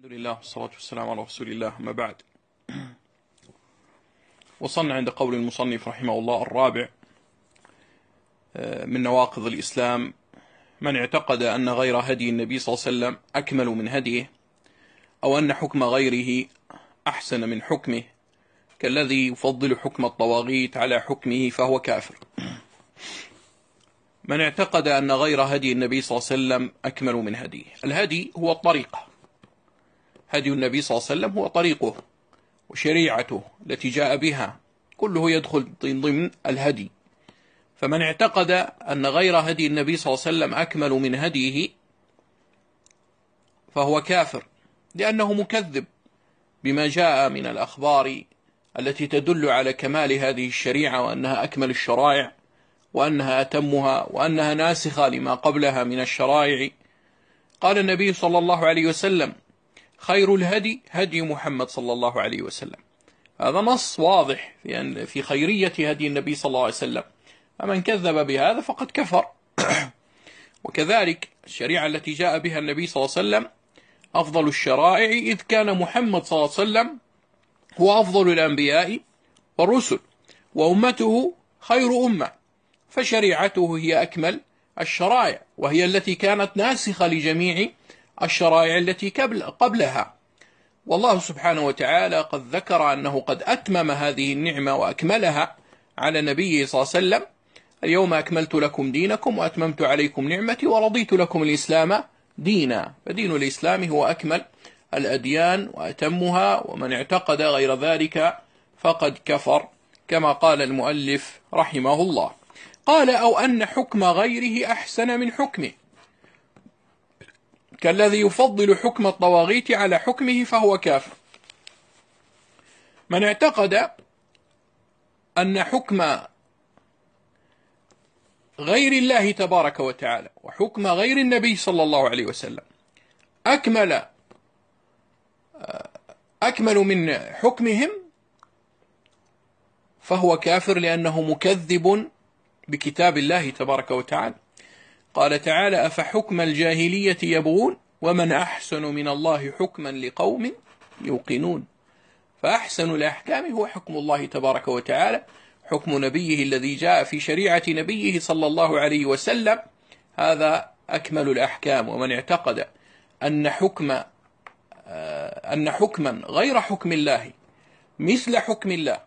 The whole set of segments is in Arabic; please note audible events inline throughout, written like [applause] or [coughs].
الحمد لله والصلاة والسلام على رسول الله ما بعد. [clears throat] وصلنا عند قول المصنف رحمه الله الرابع من نواقض الإسلام من اعتقد أن غير هدي النبي صلى الله عليه وسلم أكمل من هديه أو أن حكم غيره أحسن من حكمه كالذي يفضل حكم الطواغيت على حكمه فهو كافر. [clears throat] من اعتقد أن غير هدي النبي صلى الله عليه وسلم أكمل من هديه. الهدي هو الطريقة. هدي النبي صلى الله عليه وسلم هو طريقه وشريعته التي جاء بها. كله يدخل ضمن الهدي. فمن اعتقد أن غير هدي النبي صلى الله عليه وسلم أكمل من هديه فهو كافر لأنه مكذب بما جاء من الأخبار التي تدل على كمال هذه الشريعة وأنها أكمل الشرائع وأنها أتمها وأنها ناسخة لما قبلها من الشرائع. قال النبي صلى الله عليه وسلم خير الهدي هدي محمد صلى الله عليه وسلم. هذا نص واضح في, خيرية هدي النبي صلى الله عليه وسلم. فمن كذب بهذا فقد كفر. [clears throat] وكذلك الشريعة التي جاء بها النبي صلى الله عليه وسلم أفضل الشرائع إذ كان محمد صلى الله عليه وسلم هو أفضل الأنبياء والرسل. وأمته خير أمة. فشريعته هي أكمل الشرائع. وهي التي كانت ناسخة لجميع الشرائع التي قبلها. والله سبحانه وتعالى قد ذكر أنه قد أتمم هذه النعمة وأكملها على نبيه صلى الله عليه وسلم. اليوم أكملت لكم دينكم وأتممت عليكم نعمتي ورضيت لكم الإسلام دينا. فدين الإسلام هو أكمل الأديان وأتمها ومن اعتقد غير ذلك فقد كفر كما قال المؤلف رحمه الله. قال أو أن حكم غيره أحسن من حكمه. كالذي يفضل حكم الطواغيت على حكمه فهو كافر. من اعتقد أن حكم غير الله تبارك وتعالى وحكم غير النبي صلى الله عليه وسلم أكمل أكمل من حكمهم فهو كافر لأنه مكذب بكتاب الله تبارك وتعالى. قال تعالى أفحكم الجاهلية يبغون ومن أحسن من الله حكما لقوم يوقنون فأحسن الأحكام هو حكم الله تبارك وتعالى حكم نبيه الذي جاء في شريعة نبيه صلى الله عليه وسلم هذا أكمل الأحكام ومن اعتقد أن حكم أن حكما غير حكم الله مثل حكم الله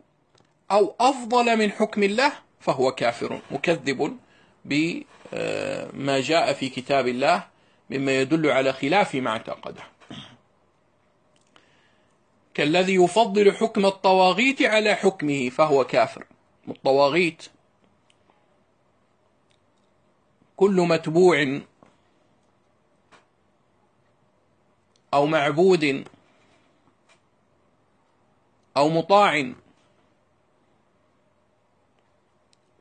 أو أفضل من حكم الله فهو كافر مكذب بما جاء في كتاب الله مما يدل على خلاف ما اعتقده. كالذي يفضل حكم الطواغيت على حكمه فهو كافر. الطواغيت كل متبوع أو معبود أو مطاع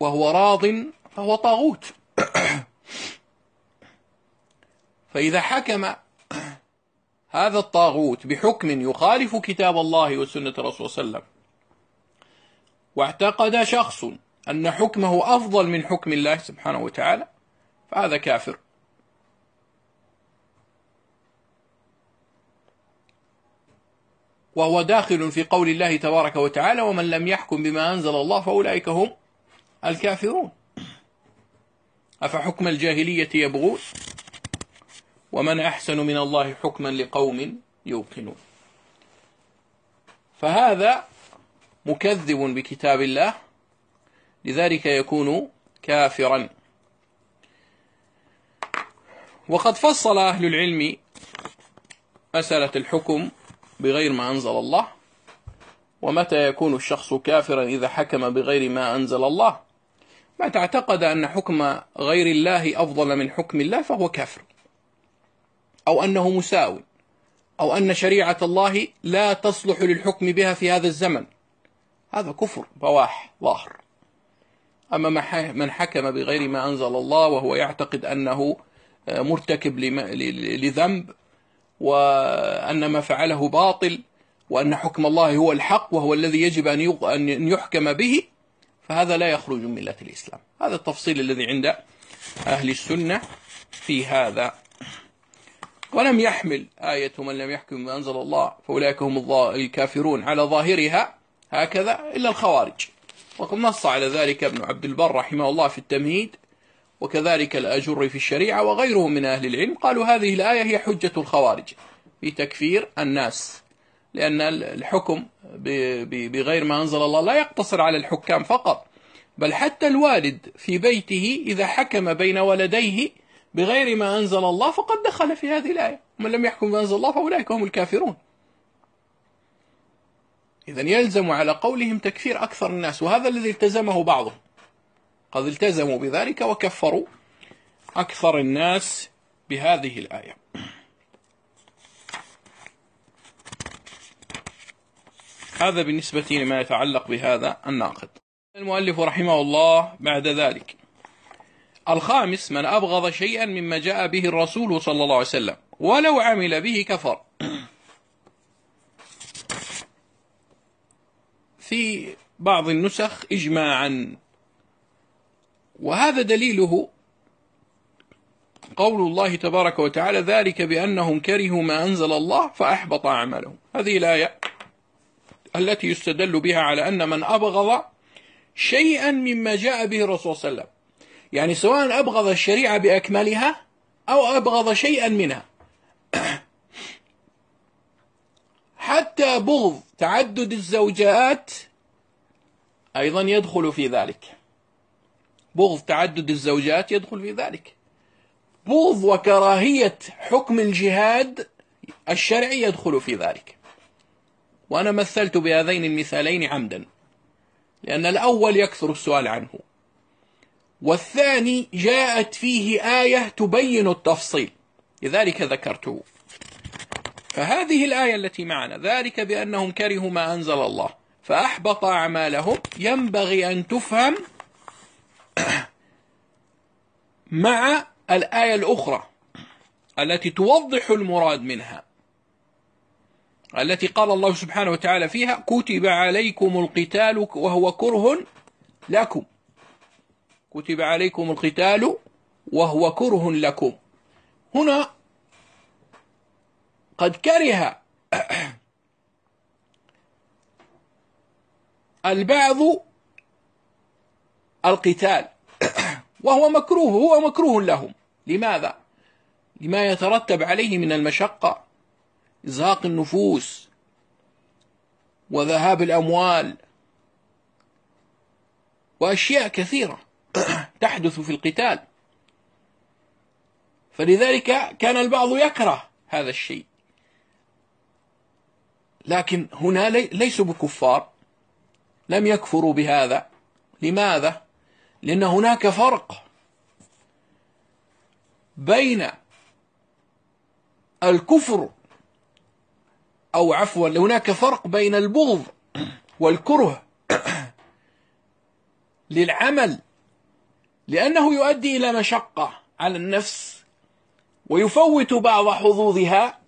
وهو راض فهو طاغوت. فإذا حكم هذا الطاغوت بحكم يخالف كتاب الله وسنة الرسول صلى الله عليه وسلم واعتقد شخص أن حكمه أفضل من حكم الله سبحانه وتعالى فهذا كافر. وهو داخل في قول الله تبارك وتعالى ومن لم يحكم بما أنزل الله فأولئك هم الكافرون. أفحكم الجاهلية يبغون؟ ومن أحسن من الله حكما لقوم يوقنون. فهذا مكذب بكتاب الله لذلك يكون كافرا. وقد فصل أهل العلم مسألة الحكم بغير ما أنزل الله ومتى يكون الشخص كافرا إذا حكم بغير ما أنزل الله؟ ما تعتقد أن حكم غير الله أفضل من حكم الله فهو كافر. أو أنه مساوي أو أن شريعة الله لا تصلح للحكم بها في هذا الزمن. هذا كفر بواح ظاهر. أما من حكم بغير ما أنزل الله وهو يعتقد أنه مرتكب لذنب وأن ما فعله باطل وأن حكم الله هو الحق وهو الذي يجب أن يحكم به فهذا لا يخرج من ملة الإسلام. هذا التفصيل الذي عند أهل السنة في هذا ولم يحمل آية من لم يحكم ما أنزل الله فأولئك هم الكافرون. على ظاهرها هكذا إلا الخوارج. وقد نص على ذلك ابن عبد البر رحمه الله في التمهيد وكذلك الأجر في الشريعة وغيرهم من أهل العلم. قالوا هذه الآية هي حجة الخوارج في تكفير الناس لأن الحكم بغير ما أنزل الله لا يقتصر على الحكام فقط بل حتى الوالد في بيته إذا حكم بين ولديه بغير ما أنزل الله فقد دخل في هذه الآية. ومن لم يحكم بما أنزل الله فأولئك هم الكافرون. إذا يلزم على قولهم تكفير أكثر الناس وهذا الذي التزمه بعضهم. قد التزموا بذلك وكفروا أكثر الناس بهذه الآية. هذا بالنسبة لما يتعلق بهذا الناقد. المؤلف رحمه الله بعد ذلك. الخامس من أبغض شيئا مما جاء به الرسول صلى الله عليه وسلم ولو عمل به كفر. [clears throat] في بعض النسخ إجماعا وهذا دليله قول الله تبارك وتعالى ذلك بأنهم كرهوا ما أنزل الله فأحبط أعمالهم. هذه الآية التي يستدل بها على أن من أبغض شيئا مما جاء به الرسول صلى الله عليه وسلم. يعني سواء أبغض الشريعة بأكملها أو أبغض شيئا منها. [clears throat] حتى بغض تعدد الزوجات أيضا يدخل في ذلك. بغض تعدد الزوجات يدخل في ذلك. بغض وكراهية حكم الجهاد الشرعي يدخل في ذلك. وأنا مثلت بهذين المثالين عمدا لأن الأول يكثر السؤال عنه. والثاني جاءت فيه آية تبين التفصيل. لذلك ذكرته. فهذه الآية التي معنا ذلك بأنهم كرهوا ما أنزل الله. فأحبط أعمالهم ينبغي أن تفهم [clears throat] مع الآية الأخرى التي توضح المراد منها التي قال الله سبحانه وتعالى فيها كتب عليكم القتال وهو كره لكم. كتب عليكم القتال وهو كره لكم. هنا قد كره [clears throat] البعض القتال. [clears throat] وهو مكروه هو مكروه لهم. لماذا؟ لما يترتب عليه من المشقة إزهاق النفوس وذهاب الأموال وأشياء كثيرة. [coughs] تحدث في القتال. فلذلك كان البعض يكره هذا الشيء. لكن هنا ليسوا بكفار. لم يكفروا بهذا. لماذا؟ لأن هناك فرق بين الكفر أو عفوا هناك فرق بين البغض والكره [coughs] للعمل لأنه يؤدي إلى مشقة على النفس ويفوت بعض حظوظها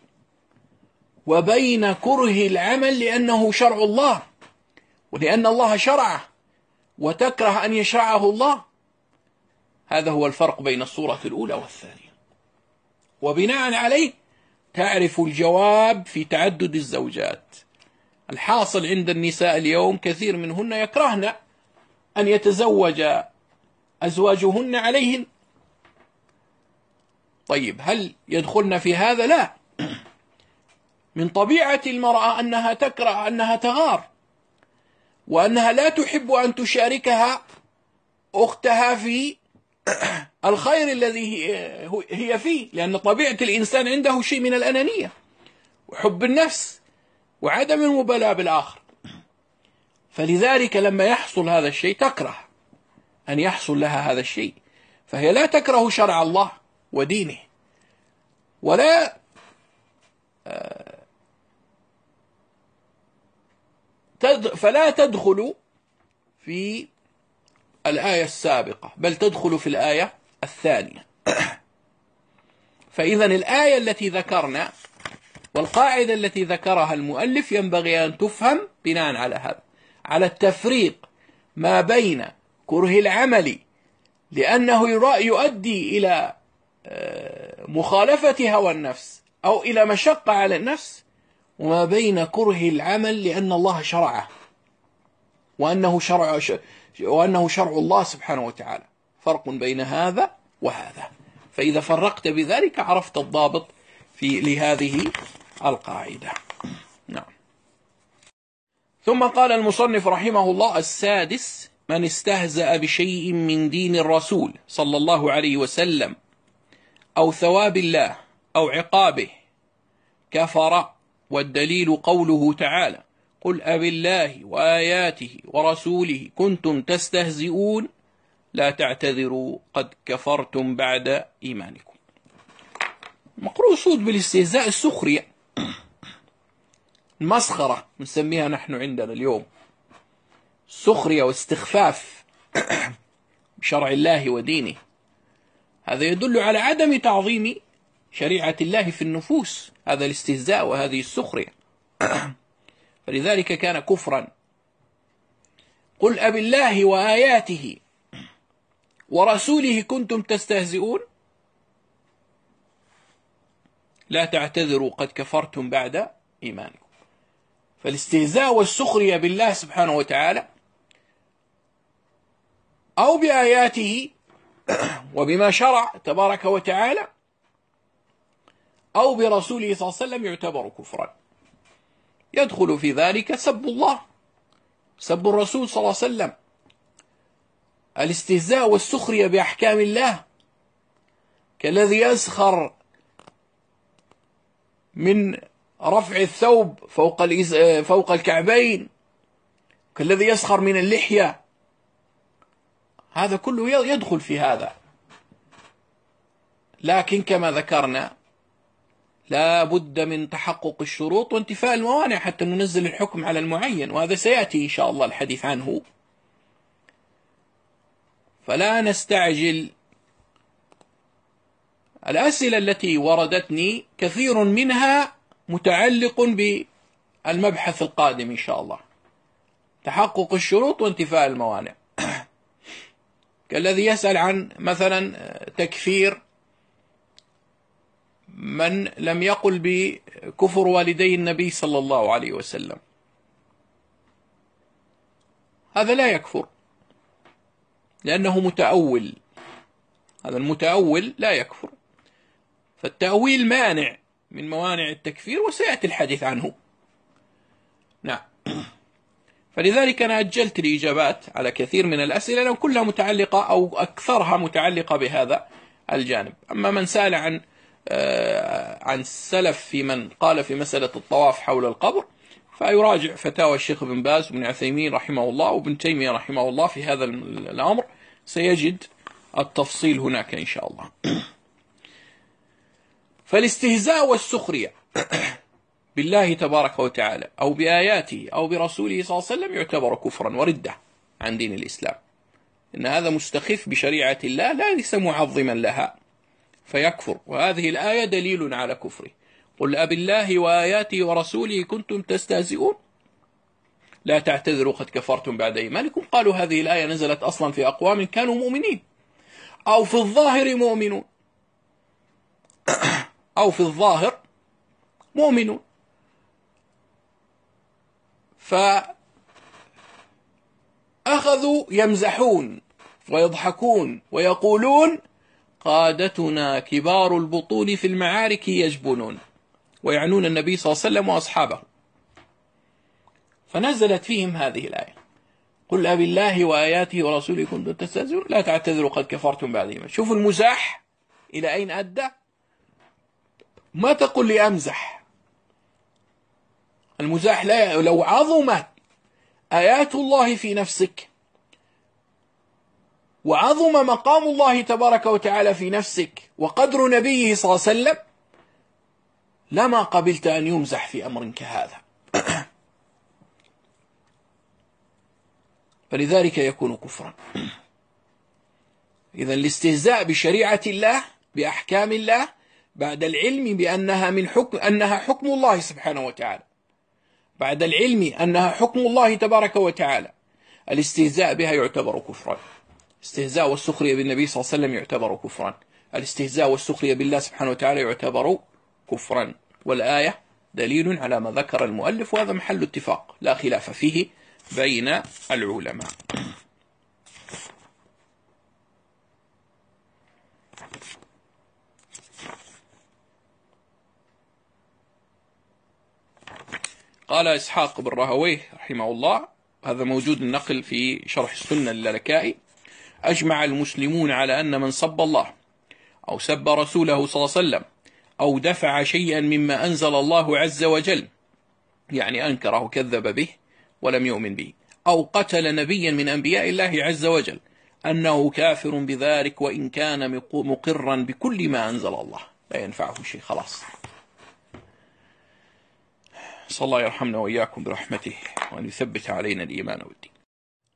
وبين كره العمل لأنه شرع الله ولأن الله شرعه وتكره أن يشرعه الله. هذا هو الفرق بين الصورة الأولى والثانية. وبناء عليه تعرف الجواب في تعدد الزوجات. الحاصل عند النساء اليوم كثير منهن يكرهن أن يتزوج أزواجهن عليهن. طيب هل يدخلن في هذا؟ لا. من طبيعة المرأة أنها تكره أنها تغار وأنها لا تحب أن تشاركها أختها في [coughs] الخير الذي هي فيه لأن طبيعة الإنسان عنده شيء من الأنانية وحب النفس وعدم المبالاة بالآخر. فلذلك لما يحصل هذا الشيء تكره. أن يحصل لها هذا الشيء. فهي لا تكره شرع الله ودينه. ولا فلا تدخل في الآية السابقة بل تدخل في الآية الثانية. فإذا الآية التي ذكرنا والقاعدة التي ذكرها المؤلف ينبغي أن تفهم بناء على هذا على التفريق ما بين كره العمل لأنه يؤدي إلى آه، مخالفة هوى النفس أو إلى مشقة على النفس وما بين كره العمل لأن الله شرعه وأنه شرع وأنه شرع الله سبحانه وتعالى. فرق بين هذا وهذا. فإذا فرقت بذلك عرفت الضابط في لهذه القاعدة. نعم. ثم قال المصنف رحمه الله السادس من استهزأ بشيء من دين الرسول صلى الله عليه وسلم أو ثواب الله أو عقابه كفر والدليل قوله تعالى قل أب الله وآياته ورسوله كنتم تستهزئون لا تعتذروا قد كفرتم بعد إيمانكم. مقصود بالاستهزاء السخرية. [clears throat] المسخرة نسميها نحن عندنا اليوم. سخرية واستخفاف بشرع الله ودينه. هذا يدل على عدم تعظيم شريعة الله في النفوس. هذا الاستهزاء وهذه السخرية. فلذلك كان كفرا. قل أب الله وآياته ورسوله كنتم تستهزئون؟ لا تعتذروا قد كفرتم بعد إيمانكم. فالاستهزاء والسخرية بالله سبحانه وتعالى أو بآياته وبما شرع تبارك وتعالى أو برسوله صلى الله عليه وسلم يعتبر كفرا. يدخل في ذلك سب الله سب الرسول صلى الله عليه وسلم. الاستهزاء والسخرية بأحكام الله كالذي يسخر من رفع الثوب فوق فوق الكعبين كالذي يسخر من اللحية. هذا كله يدخل في هذا. لكن كما ذكرنا لا بد من تحقق الشروط وانتفاء الموانع حتى ننزل الحكم على المعين وهذا سيأتي إن شاء الله الحديث عنه. فلا نستعجل. الأسئلة التي وردتني كثير منها متعلق بالمبحث القادم إن شاء الله. تحقق الشروط وانتفاء الموانع. كالذي يسأل عن مثلا تكفير من لم يقل بكفر والدي النبي صلى الله عليه وسلم. هذا لا يكفر لأنه متأول. هذا المتأول لا يكفر. فالتأويل مانع من موانع التكفير وسيأتي الحديث عنه. نعم. فلذلك أنا أجلت الإجابات على كثير من الأسئلة لأن كلها متعلقة أو أكثرها متعلقة بهذا الجانب. أما من سأل عن آه، عن السلف في من قال في مسألة الطواف حول القبر فيراجع فتاوى الشيخ بن باز وابن عثيمين رحمه الله وابن تيمية رحمه الله في هذا الأمر. سيجد التفصيل هناك إن شاء الله. [clears throat] فالاستهزاء والسخرية. [clears throat] بالله تبارك وتعالى أو بآياته أو برسوله صلى الله عليه وسلم يعتبر كفرا وردة عن دين الإسلام. إن هذا مستخف بشريعة الله لا ليس معظما لها فيكفر. وهذه الآية دليل على كفره. قل أب الله وآياته ورسوله كنتم تستهزئون؟ لا تعتذروا قد كفرتم بعد إيمانكم. قالوا هذه الآية نزلت أصلا في أقوام كانوا مؤمنين. أو في الظاهر مؤمنون. أو في الظاهر مؤمنون. فأخذوا يمزحون ويضحكون ويقولون قادتنا كبار البطون في المعارك يجبنون ويعنون النبي صلى الله عليه وسلم وأصحابه. فنزلت فيهم هذه الآية. قل أب الله وآياته ورسوله كنتم تستهزئون. لا تعتذروا قد كفرتم بعد إيمان. شوفوا المزاح إلى أين أدى؟ ما تقل لي أمزح؟ المزاح لا لو عظمت آيات الله في نفسك وعظم مقام الله تبارك وتعالى في نفسك وقدر نبيه صلى الله عليه وسلم لما قبلت أن يمزح في أمر كهذا. [clears throat] فلذلك يكون كفرا. [clears throat] إذا الاستهزاء بشريعة الله بأحكام الله بعد العلم بأنها من حكم أنها حكم الله سبحانه وتعالى. بعد العلم أنها حكم الله تبارك وتعالى. الاستهزاء بها يعتبر كفرا. الاستهزاء والسخرية بالنبي صلى الله عليه وسلم يعتبر كفرا. الاستهزاء والسخرية بالله سبحانه وتعالى يعتبر كفرا. والآية دليل على ما ذكر المؤلف وهذا محل اتفاق. لا خلاف فيه بين العلماء. قال إسحاق بن راهويه رحمه الله هذا موجود النقل في شرح السنة للكائي أجمع المسلمون على أن من صب الله أو سب رسوله صلى الله عليه وسلم أو دفع شيئا مما أنزل الله عز وجل يعني أنكره وكذب به ولم يؤمن به أو قتل نبيا من أنبياء الله عز وجل أنه كافر بذلك وإن كان مقرا بكل ما أنزل الله. لا ينفعه شيء خلاص. صلى الله يرحمنا وإياكم برحمته وأن يثبت علينا الإيمان والدين.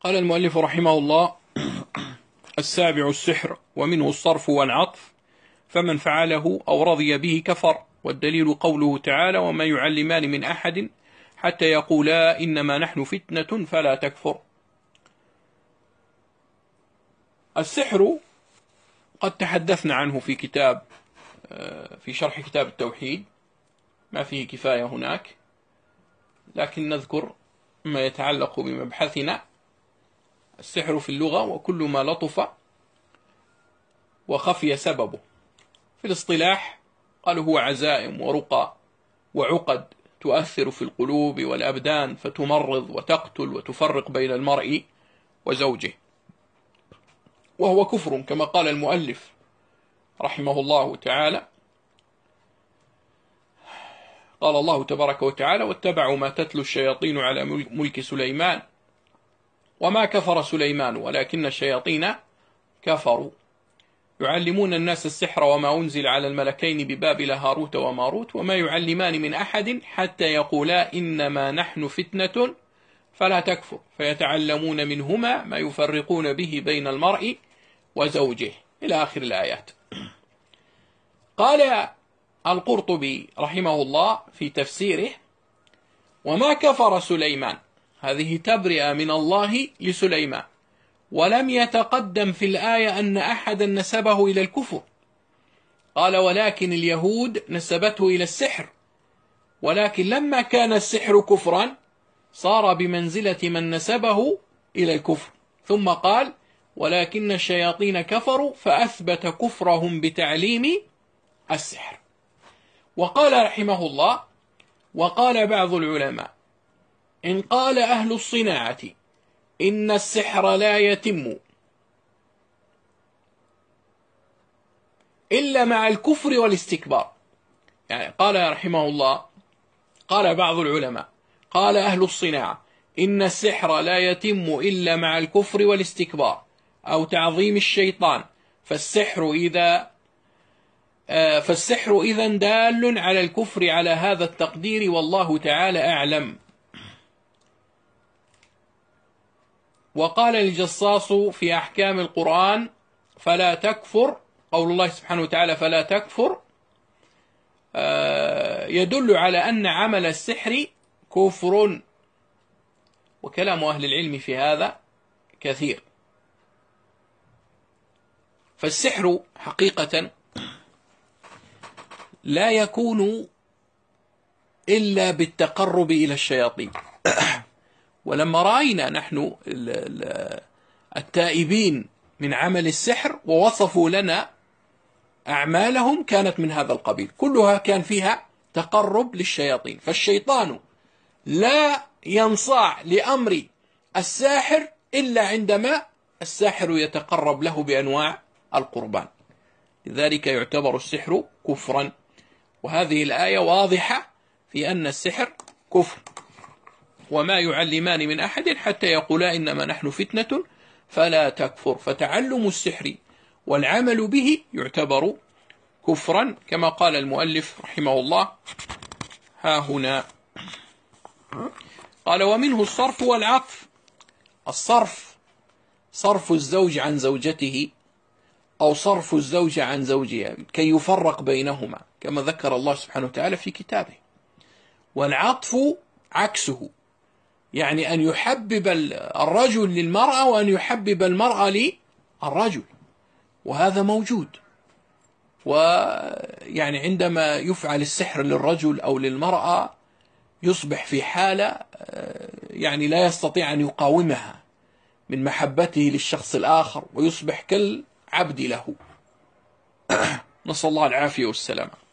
قال المؤلف رحمه الله السابع السحر ومنه الصرف والعطف فمن فعله أو رضي به كفر والدليل قوله تعالى وما يعلمان من أحد حتى يقولا إنما نحن فتنة فلا تكفر السحر قد تحدثنا عنه في كتاب آه، في شرح كتاب التوحيد ما فيه كفاية هناك. لكن نذكر ما يتعلق بمبحثنا السحر في اللغة وكل ما لطف وخفي سببه. في الاصطلاح قالوا هو عزائم ورقى وعقد تؤثر في القلوب والأبدان فتمرض وتقتل وتفرق بين المرء وزوجه. وهو كفر كما قال المؤلف رحمه الله تعالى قال الله تبارك وتعالى واتبعوا ما تتلو الشياطين على ملك سليمان وما كفر سليمان ولكن الشياطين كفروا. يعلمون الناس السحر وما أنزل على الملكين ببابل هاروت وماروت وما يعلمان من أحد حتى يقولا إنما نحن فتنة فلا تكفر. فيتعلمون منهما ما يفرقون به بين المرء وزوجه. إلى آخر الآيات. قال القرطبي رحمه الله في تفسيره وما كفر سليمان هذه تبرئة من الله لسليمان ولم يتقدم في الآية أن أحدا نسبه إلى الكفر. قال ولكن اليهود نسبته إلى السحر ولكن لما كان السحر كفرا صار بمنزلة من نسبه إلى الكفر. ثم قال ولكن الشياطين كفروا فأثبت كفرهم بتعليم السحر. وقال رحمه الله وقال بعض العلماء إن قال أهل الصناعة إن السحر لا يتم. إلا مع الكفر والاستكبار. يعني قال رحمه الله قال بعض العلماء قال أهل الصناعة إن السحر لا يتم إلا مع الكفر والاستكبار أو تعظيم الشيطان. فالسحر إذا فالسحر إذا دال على الكفر على هذا التقدير والله تعالى أعلم. وقال الجصاص في أحكام القرآن فلا تكفر قول الله سبحانه وتعالى فلا تكفر. آه، يدل على أن عمل السحر كفر. وكلام أهل العلم في هذا كثير. فالسحر حقيقة لا يكون إلا بالتقرب إلى الشياطين. ولما رأينا نحن التائبين من عمل السحر ووصفوا لنا أعمالهم كانت من هذا القبيل. كلها كان فيها تقرب للشياطين. فالشيطان لا ينصاع لأمر الساحر إلا عندما الساحر يتقرب له بأنواع القربان. لذلك يعتبر السحر كفرا وهذه الآية واضحة في أن السحر كفر. وما يعلمان من أحد حتى يقولا إنما نحن فتنة فلا تكفر. فتعلم السحر والعمل به يعتبر كفرا كما قال المؤلف رحمه الله. ها هنا. قال ومنه الصرف والعطف. الصرف صرف الزوج عن زوجته أو صرف الزوج عن زوجها كي يفرق بينهما. كما ذكر الله سبحانه وتعالى في كتابه. والعطف عكسه يعني أن يحبب الرجل للمرأة وأن يحبب المرأة للرجل وهذا موجود. ويعني عندما يفعل السحر للرجل أو للمرأة يصبح في حالة آه، يعني لا يستطيع أن يقاومها من محبته للشخص الآخر ويصبح كالعبد له. [coughs] نسأل الله العافية والسلامة.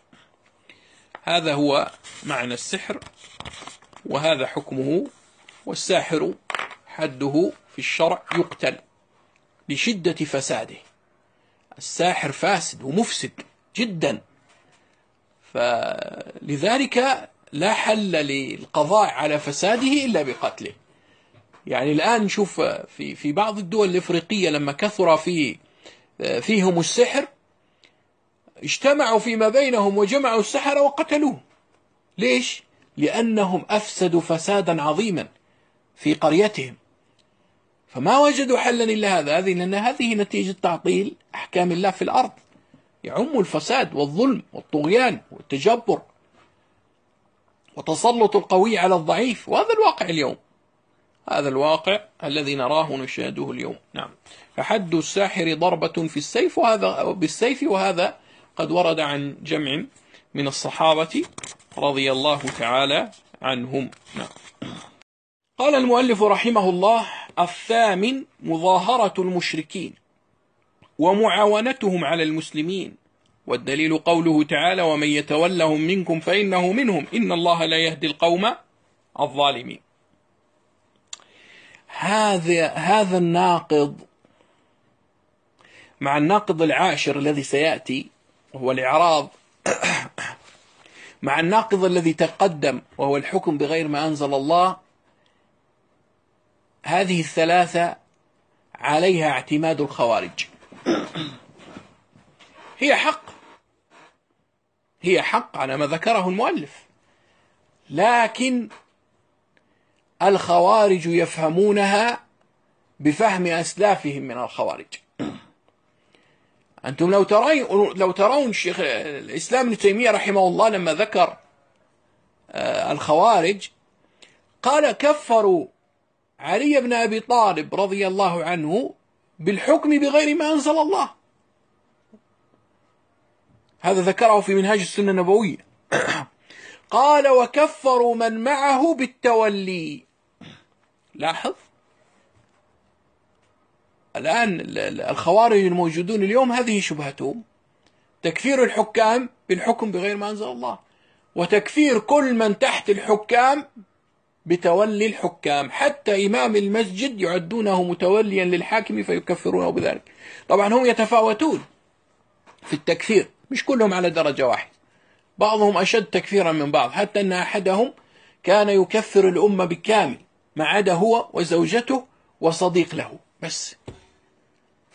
هذا هو معنى السحر وهذا حكمه والساحر حده في الشرع يقتل لشدة فساده. الساحر فاسد ومفسد جدا. فلذلك لا حل للقضاء على فساده إلا بقتله. يعني الآن نشوف في في بعض الدول الإفريقية لما كثر في فيهم السحر اجتمعوا فيما بينهم وجمعوا السحرة وقتلوه. ليش؟ لأنهم أفسدوا فسادا عظيما في قريتهم. فما وجدوا حلا إلا هذا. هذه لأن هذه نتيجة تعطيل أحكام الله في الأرض. يعم الفساد والظلم والطغيان والتجبر وتسلط القوي على الضعيف. وهذا الواقع اليوم. هذا الواقع الذي نراه ونشاهده اليوم. نعم. فحد الساحر ضربة في السيف وهذا بالسيف وهذا قد ورد عن جمع من الصحابة رضي الله تعالى عنهم. نعم. قال المؤلف رحمه الله الثامن مظاهرة المشركين ومعاونتهم على المسلمين. والدليل قوله تعالى ومن يتولهم منكم فإنه منهم. إن الله لا يهدي القوم الظالمين. هذا هذا الناقض مع الناقض العاشر الذي سيأتي وهو الإعراض. مع الناقض الذي تقدم وهو الحكم بغير ما أنزل الله هذه الثلاثة عليها اعتماد الخوارج. هي حق. هي حق على ما ذكره المؤلف. لكن الخوارج يفهمونها بفهم أسلافهم من الخوارج. أنتم لو ترون لو ترون شيخ الإسلام ابن تيمية رحمه الله لما ذكر آه، الخوارج قال كفروا علي بن أبي طالب رضي الله عنه بالحكم بغير ما أنزل الله. هذا ذكره في منهاج السنة النبوية. قال وكفروا من معه بالتولي. لاحظ؟ الآن الخوارج الموجودون اليوم هذه شبهتهم. تكفير الحكام بالحكم بغير ما أنزل الله. وتكفير كل من تحت الحكام بتولي الحكام. حتى إمام المسجد يعدونه متوليا للحاكم فيكفرونه بذلك. طبعا هم يتفاوتون في التكفير مش كلهم على درجة واحدة. بعضهم أشد تكفيرا من بعض. حتى أن أحدهم كان يكفر الأمة بالكامل ما عدا هو وزوجته وصديق له. بس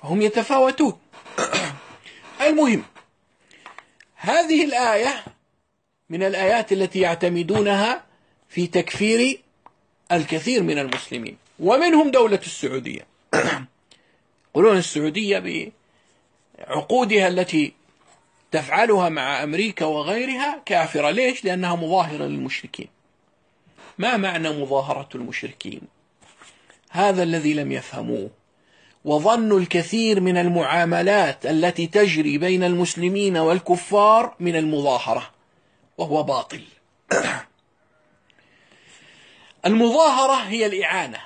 فهم يتفاوتون. [clears throat] المهم هذه الآية من الآيات التي يعتمدونها في تكفير الكثير من المسلمين ومنهم دولة السعودية. [clears throat] يقولون السعودية بعقودها التي تفعلها مع أمريكا وغيرها كافرة. ليش؟ لأنها مظاهرة للمشركين. ما معنى مظاهرة المشركين؟ هذا الذي لم يفهموه. وظن الكثير من المعاملات التي تجري بين المسلمين والكفار من المظاهرة وهو باطل. [clears throat] المظاهرة هي الإعانة.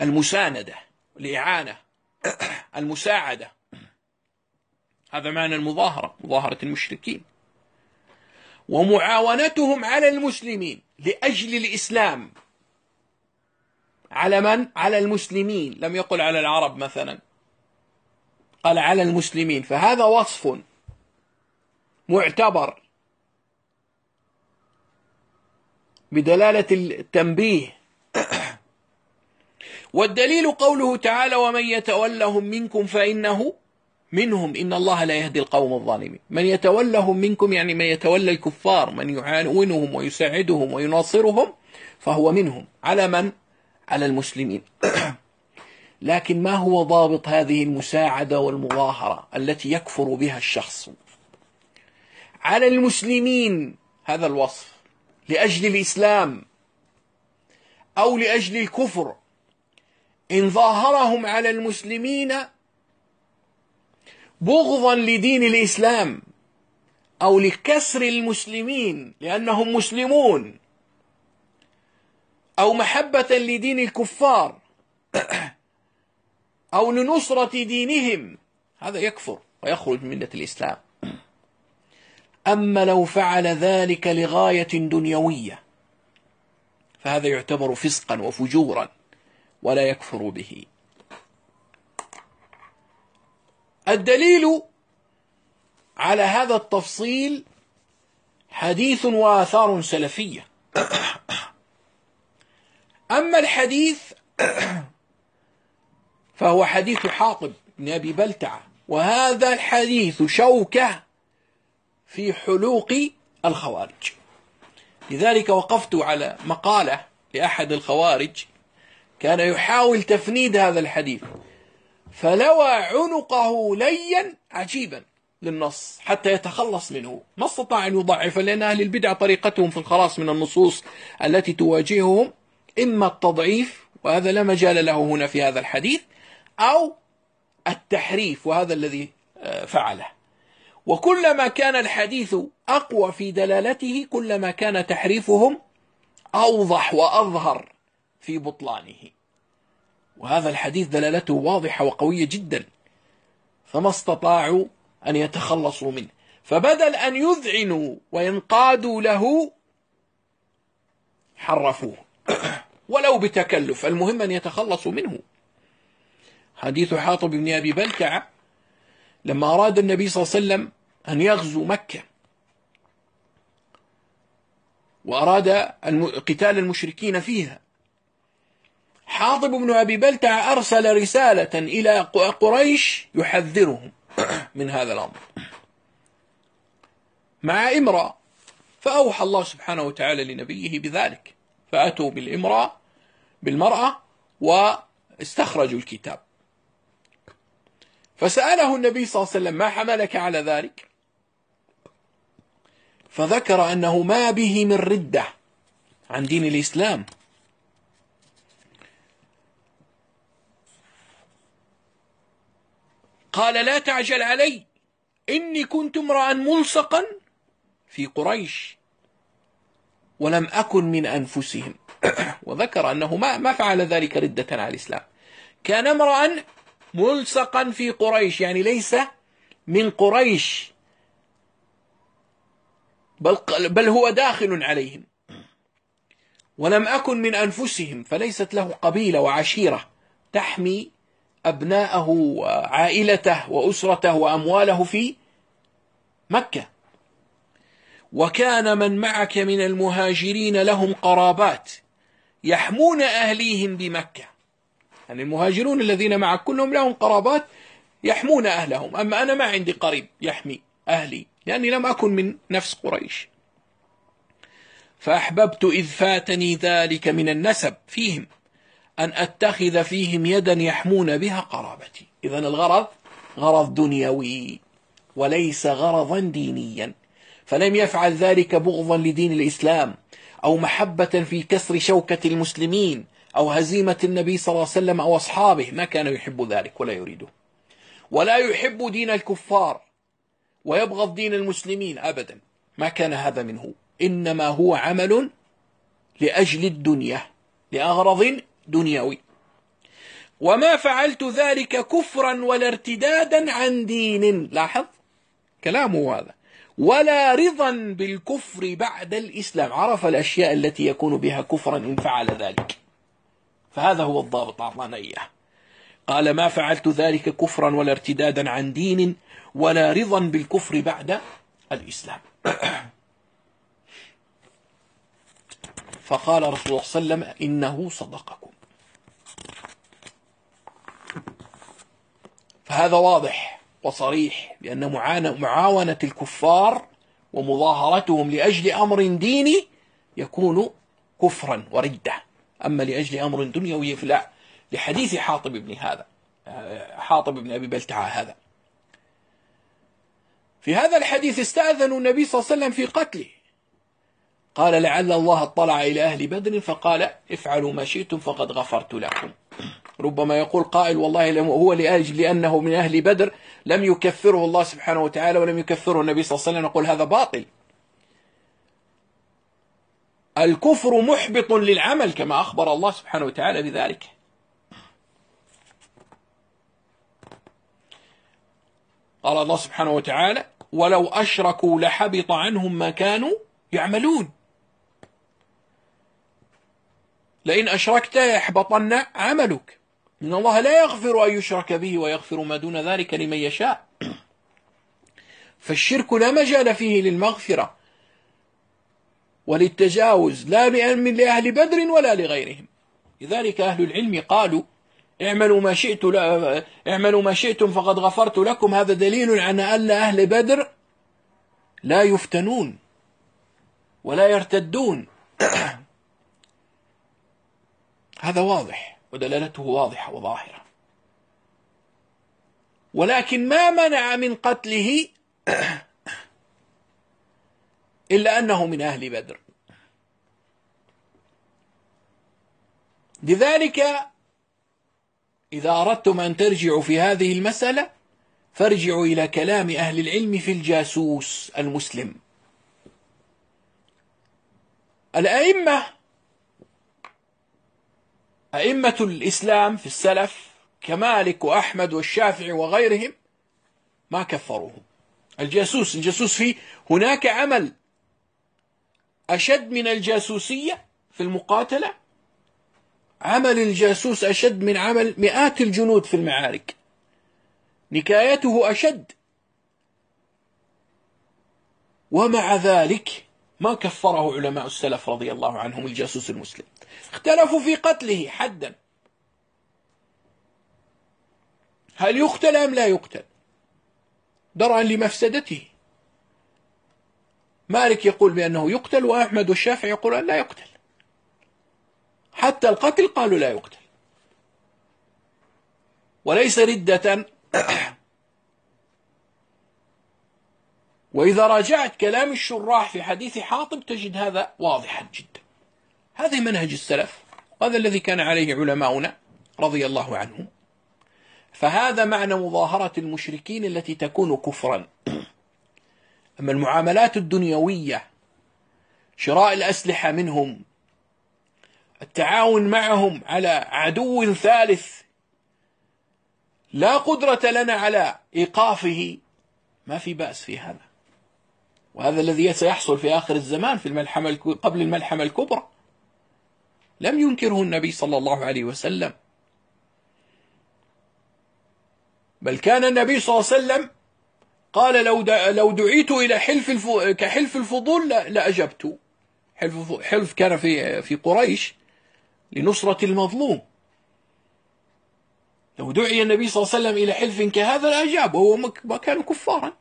المساندة الإعانة. [clears throat] المساعدة. هذا معنى المظاهرة مظاهرة المشركين. ومعاونتهم على المسلمين لأجل الإسلام. على من؟ على المسلمين. لم يقل على العرب مثلا. قال على المسلمين. فهذا وصف معتبر بدلالة التنبيه. والدليل قوله تعالى ومن يتولهم منكم فإنه منهم. إن الله لا يهدي القوم الظالمين. من يتولهم منكم يعني من يتولى الكفار. من يعاونهم ويساعدهم ويناصرهم فهو منهم. على من؟ على المسلمين. [clears throat] لكن ما هو ضابط هذه المساعدة والمظاهرة التي يكفر بها الشخص؟ على المسلمين هذا الوصف لأجل الإسلام أو لأجل الكفر. إن ظاهرهم على المسلمين بغضا لدين الإسلام أو لكسر المسلمين لأنهم مسلمون. أو محبة لدين الكفار أو لنصرة دينهم. هذا يكفر ويخرج من ملة الإسلام. أما لو فعل ذلك لغاية دنيوية فهذا يعتبر فسقا وفجورا ولا يكفر به. الدليل على هذا التفصيل حديث وآثار سلفية. أما الحديث [clears throat] فهو حديث حاطب بن أبي بلتعة وهذا الحديث شوكة في حلوق الخوارج. لذلك وقفت على مقالة لأحد الخوارج كان يحاول تفنيد هذا الحديث فلوى عنقه ليا عجيبا للنص حتى يتخلص منه. ما استطاع أن يضعف لأن أهل البدع طريقتهم في الخلاص من النصوص التي تواجههم إما التضعيف وهذا لا مجال له هنا في هذا الحديث أو التحريف وهذا الذي آه، فعله. وكلما كان الحديث أقوى في دلالته كلما كان تحريفهم أوضح وأظهر في بطلانه. وهذا الحديث دلالته واضحة وقوية جدا. فما استطاعوا أن يتخلصوا منه. فبدل أن يذعنوا وينقادوا له حرفوه. [coughs] ولو بتكلف المهم أن يتخلصوا منه. حديث حاطب بن أبي بلتعة لما أراد النبي صلى الله عليه وسلم أن يغزو مكة وأراد قتال المشركين فيها حاطب بن أبي بلتع أرسل رسالة إلى قريش يحذرهم [coughs] من هذا الأمر. مع إمرأة فأوحى الله سبحانه وتعالى لنبيه بذلك. فأتوا بالإمرأة بالمرأة واستخرجوا الكتاب. فسأله النبي صلى الله عليه وسلم ما حملك على ذلك؟ فذكر أنه ما به من ردة عن دين الإسلام. قال لا تعجل علي إني كنت امرأ ملصقا في قريش. ولم أكن من أنفسهم. [clears throat] وذكر أنه ما ما فعل ذلك ردة على الإسلام. كان امرأ ملصقا في قريش يعني ليس من قريش بل, بل هو داخل عليهم. ولم أكن من أنفسهم فليست له قبيلة وعشيرة تحمي أبناءه وعائلته وأسرته وأمواله في مكة. وكان من معك من المهاجرين لهم قرابات يحمون أهليهم بمكة. يعني المهاجرون الذين معك كلهم لهم قرابات يحمون أهلهم. أما أنا ما عندي قريب يحمي أهلي لأني لم أكن من نفس قريش. فأحببت إذ فاتني ذلك من النسب فيهم أن أتخذ فيهم يدا يحمون بها قرابتي. إذا الغرض غرض دنيوي وليس غرضا دينيا. فلم يفعل ذلك بغضا لدين الإسلام أو محبة في كسر شوكة المسلمين أو هزيمة النبي صلى الله عليه وسلم أو أصحابه. ما كان يحب ذلك ولا يريده. ولا يحب دين الكفار ويبغض دين المسلمين أبدا. ما كان هذا منه. إنما هو عمل لأجل الدنيا لأغرض دنيوي. وما فعلت ذلك كفرا ولا ارتدادا عن دين. لاحظ كلامه هذا. ولا رضا بالكفر بعد الإسلام. عرف الأشياء التي يكون بها كفرا إن فعل ذلك. فهذا هو الضابط أعطانا إياه. قال ما فعلت ذلك كفرا ولا ارتدادا عن دين ولا رضا بالكفر بعد الإسلام. [coughs] فقال رسول الله صلى الله عليه وسلم إنه صدقكم. فهذا واضح. وصريح بأن معاونة الكفار ومظاهرتهم لأجل أمر ديني يكون كفرا وردة. أما لأجل أمر دنيوي فلا. لحديث حاطب بن هذا حاطب بن أبي بلتعة هذا. في هذا الحديث استأذنوا النبي صلى الله عليه وسلم في قتله. قال لعل الله اطلع إلى أهل بدر فقال افعلوا ما شئتم فقد غفرت لكم. ربما يقول قائل والله هو لأجل لأنه من أهل بدر لم يكفره الله سبحانه وتعالى ولم يكفره النبي صلى الله عليه وسلم. نقول هذا باطل. الكفر محبط للعمل كما أخبر الله سبحانه وتعالى بذلك. قال الله سبحانه وتعالى ولو أشركوا لحبط عنهم ما كانوا يعملون. لئن أشركت يحبطن عملك. إن الله لا يغفر أن يشرك به ويغفر ما دون ذلك لمن يشاء. فالشرك لا مجال فيه للمغفرة وللتجاوز لا من لأهل بدر ولا لغيرهم. لذلك أهل العلم قالوا اعملوا ما شئت اعملوا ما شئتم فقد غفرت لكم. هذا دليل على أن أهل بدر لا يفتنون ولا يرتدون. هذا واضح ودلالته واضحة وظاهرة. ولكن ما منع من قتله [clears throat] إلا أنه من أهل بدر. لذلك إذا أردتم أن ترجعوا في هذه المسألة فارجعوا إلى كلام أهل العلم في الجاسوس المسلم. الأئمة أئمة الإسلام في السلف كمالك وأحمد والشافعي وغيرهم ما كفروه الجاسوس الجاسوس فيه هناك عمل أشد من الجاسوسية في المقاتلة. عمل الجاسوس أشد من عمل مئات الجنود في المعارك. نكايته أشد. ومع ذلك ما كفره علماء السلف رضي الله عنهم الجاسوس المسلم. اختلفوا في قتله حدا. هل يقتل أم لا يقتل؟ درعا لمفسدته. مالك يقول بأنه يقتل وأحمد والشافعي يقول أن لا يقتل. حتى القتل قالوا لا يقتل. وليس ردة. [coughs] وإذا راجعت كلام الشراح في حديث حاطب تجد هذا واضحا جدا. هذا منهج السلف وهذا الذي كان عليه علماؤنا رضي الله عنهم. فهذا معنى مظاهرة المشركين التي تكون كفرا. [clears throat] أما المعاملات الدنيوية شراء الأسلحة منهم التعاون معهم على عدو ثالث لا قدرة لنا على إيقافه ما في بأس في هذا. وهذا الذي سيحصل في آخر الزمان في الملحمة قبل الملحمة الكبرى. لم ينكره النبي صلى الله عليه وسلم. بل كان النبي صلى الله عليه وسلم قال لو لو دعيت إلى حلف. كحلف الفضول لأجبت حلف حلف كان في في قريش لنصرة المظلوم. لو دعي النبي صلى الله عليه وسلم إلى حلف كهذا لأجاب وهو ما كانوا كفارا.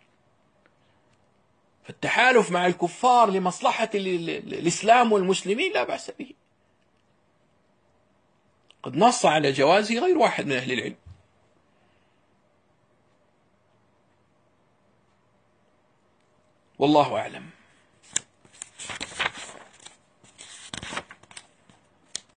فالتحالف مع الكفار لمصلحة الإسلام والمسلمين لا بأس به. قد نص على جوازه غير واحد من أهل العلم. والله أعلم.